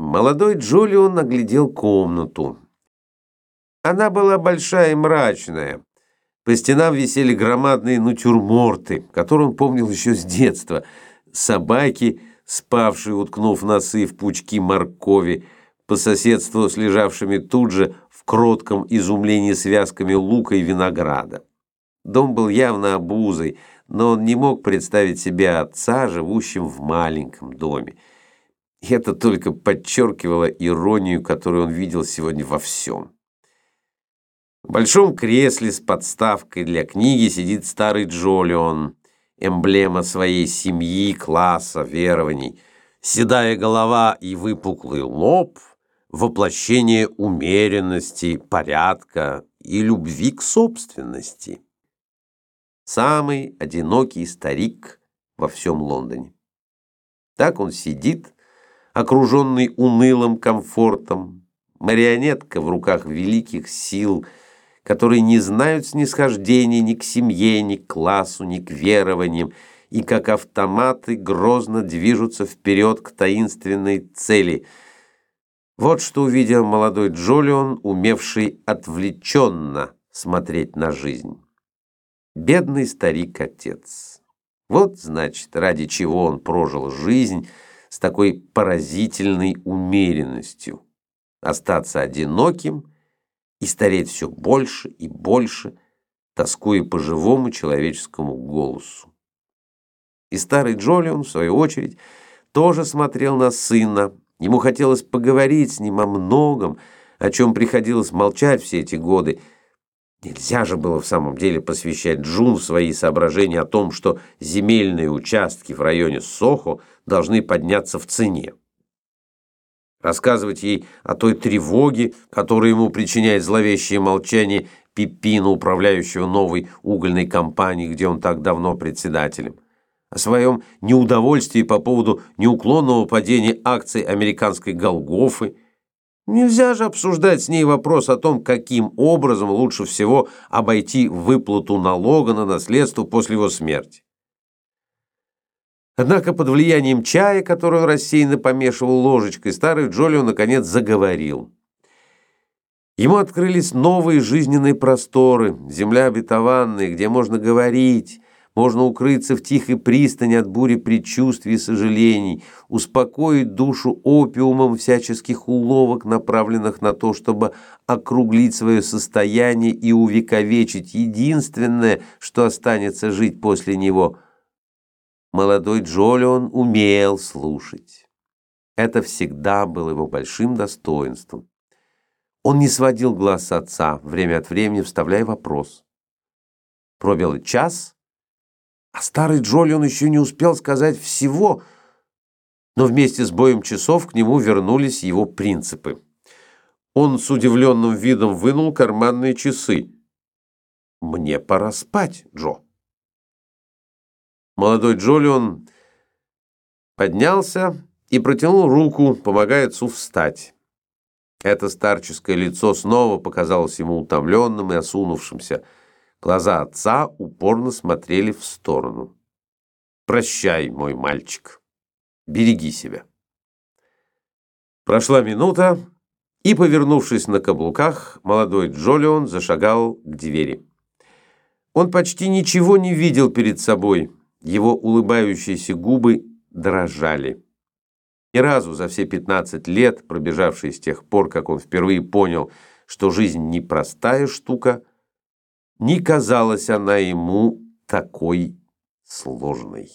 Молодой Джулион наглядел комнату. Она была большая и мрачная. По стенам висели громадные натюрморты, которые он помнил еще с детства. Собаки, спавшие, уткнув носы в пучки моркови, по соседству с лежавшими тут же в кротком изумлении связками лука и винограда. Дом был явно обузой, но он не мог представить себе отца, живущим в маленьком доме. Это только подчеркивало иронию, которую он видел сегодня во всем. В большом кресле с подставкой для книги сидит старый Джолион, эмблема своей семьи, класса, верований. Седая голова и выпуклый лоб — воплощение умеренности, порядка и любви к собственности. Самый одинокий старик во всем Лондоне. Так он сидит, окруженный унылым комфортом, марионетка в руках великих сил, которые не знают снисхождения ни к семье, ни к классу, ни к верованиям, и как автоматы грозно движутся вперед к таинственной цели. Вот что увидел молодой Джолион, умевший отвлеченно смотреть на жизнь. Бедный старик-отец. Вот, значит, ради чего он прожил жизнь, с такой поразительной умеренностью. Остаться одиноким и стареть все больше и больше, тоскуя по живому человеческому голосу. И старый Джолион, в свою очередь, тоже смотрел на сына. Ему хотелось поговорить с ним о многом, о чем приходилось молчать все эти годы, Нельзя же было в самом деле посвящать Джун свои соображения о том, что земельные участки в районе Сохо должны подняться в цене. Рассказывать ей о той тревоге, которую ему причиняет зловещее молчание Пипина, управляющего новой угольной компанией, где он так давно председателем. О своем неудовольствии по поводу неуклонного падения акций американской Голгофы – Нельзя же обсуждать с ней вопрос о том, каким образом лучше всего обойти выплату налога на наследство после его смерти. Однако под влиянием чая, который он рассеянно помешивал ложечкой, старый Джолио наконец заговорил. Ему открылись новые жизненные просторы, земля обетованная, где можно говорить, можно укрыться в тихой пристани от бури предчувствий и сожалений, успокоить душу опиумом всяческих уловок, направленных на то, чтобы округлить свое состояние и увековечить единственное, что останется жить после него. Молодой Джолион умел слушать. Это всегда было его большим достоинством. Он не сводил глаз с отца, время от времени вставляя вопрос. Пробил час — а старый Джолион еще не успел сказать всего, но вместе с боем часов к нему вернулись его принципы. Он с удивленным видом вынул карманные часы. «Мне пора спать, Джо». Молодой Джолион поднялся и протянул руку, помогая отцу встать. Это старческое лицо снова показалось ему утомленным и осунувшимся – Глаза отца упорно смотрели в сторону. «Прощай, мой мальчик. Береги себя». Прошла минута, и, повернувшись на каблуках, молодой Джолион зашагал к двери. Он почти ничего не видел перед собой, его улыбающиеся губы дрожали. Ни разу за все 15 лет, пробежавшие с тех пор, как он впервые понял, что жизнь непростая штука, не казалась она ему такой сложной.